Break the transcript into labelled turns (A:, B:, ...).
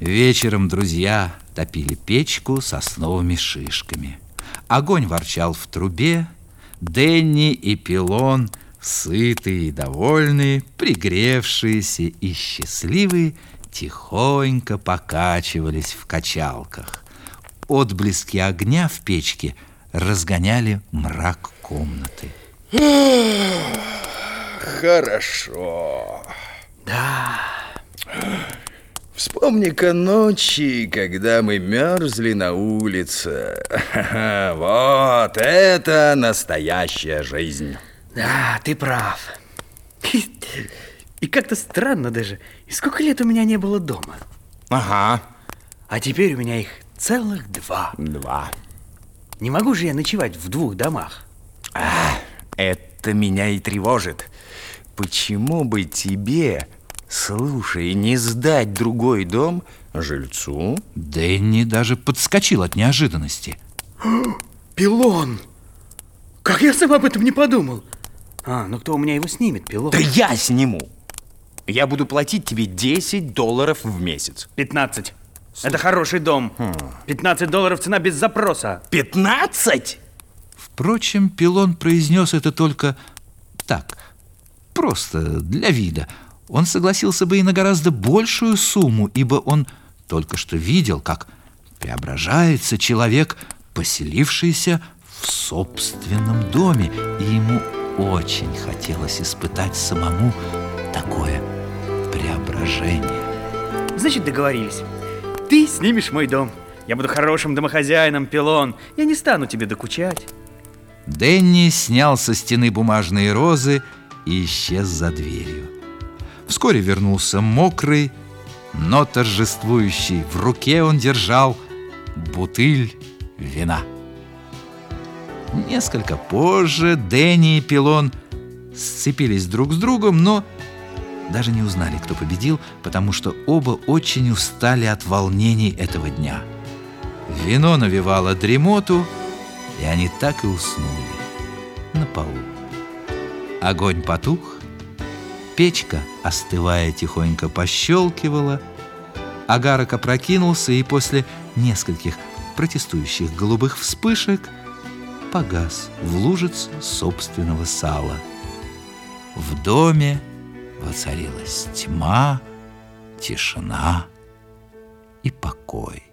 A: Вечером друзья топили печку сосновыми шишками. Огонь ворчал в трубе, Денни и Пилон, сытые и довольные, пригревшиеся и счастливые, тихонько покачивались в качалках. Отблески огня в печке разгоняли мрак комнаты.
B: Хорошо.
C: Да.
B: Вспомни-ка ночи, когда мы мерзли на улице. Вот это настоящая жизнь.
C: Да, ты прав. И как-то странно даже. И сколько лет у меня не было дома?
B: Ага.
C: А теперь у меня их целых два.
B: Два.
C: Не могу же я ночевать в двух домах.
B: А, это меня и тревожит. Почему бы тебе, слушай, не сдать другой дом жильцу?
A: Дэнни даже подскочил от неожиданности.
C: Пилон! Как я сам об этом не подумал? А, ну кто у меня его снимет, пилон?
B: Да я сниму! Я буду платить тебе 10 долларов в месяц.
C: 15. Это хороший дом. 15 долларов цена без запроса.
B: 15?
A: Впрочем, Пилон произнес это только так, просто для вида. Он согласился бы и на гораздо большую сумму, ибо он только что видел, как преображается человек, поселившийся в собственном доме, и ему очень хотелось испытать самому такое преображение.
C: Значит, договорились. Ты снимешь мой дом. Я буду хорошим домохозяином, Пилон. Я не стану тебе докучать.
A: Дэнни снял со стены бумажные розы и исчез за дверью. Вскоре вернулся мокрый, но торжествующий. В руке он держал бутыль вина. Несколько позже Дэнни и Пилон сцепились друг с другом, но даже не узнали, кто победил, потому что оба очень устали от волнений этого дня. Вино навевало дремоту, и они так и уснули на полу. Огонь потух, печка, остывая, тихонько пощелкивала, агарок опрокинулся, и после нескольких протестующих голубых вспышек погас в лужице собственного сала. В доме воцарилась тьма, тишина и покой.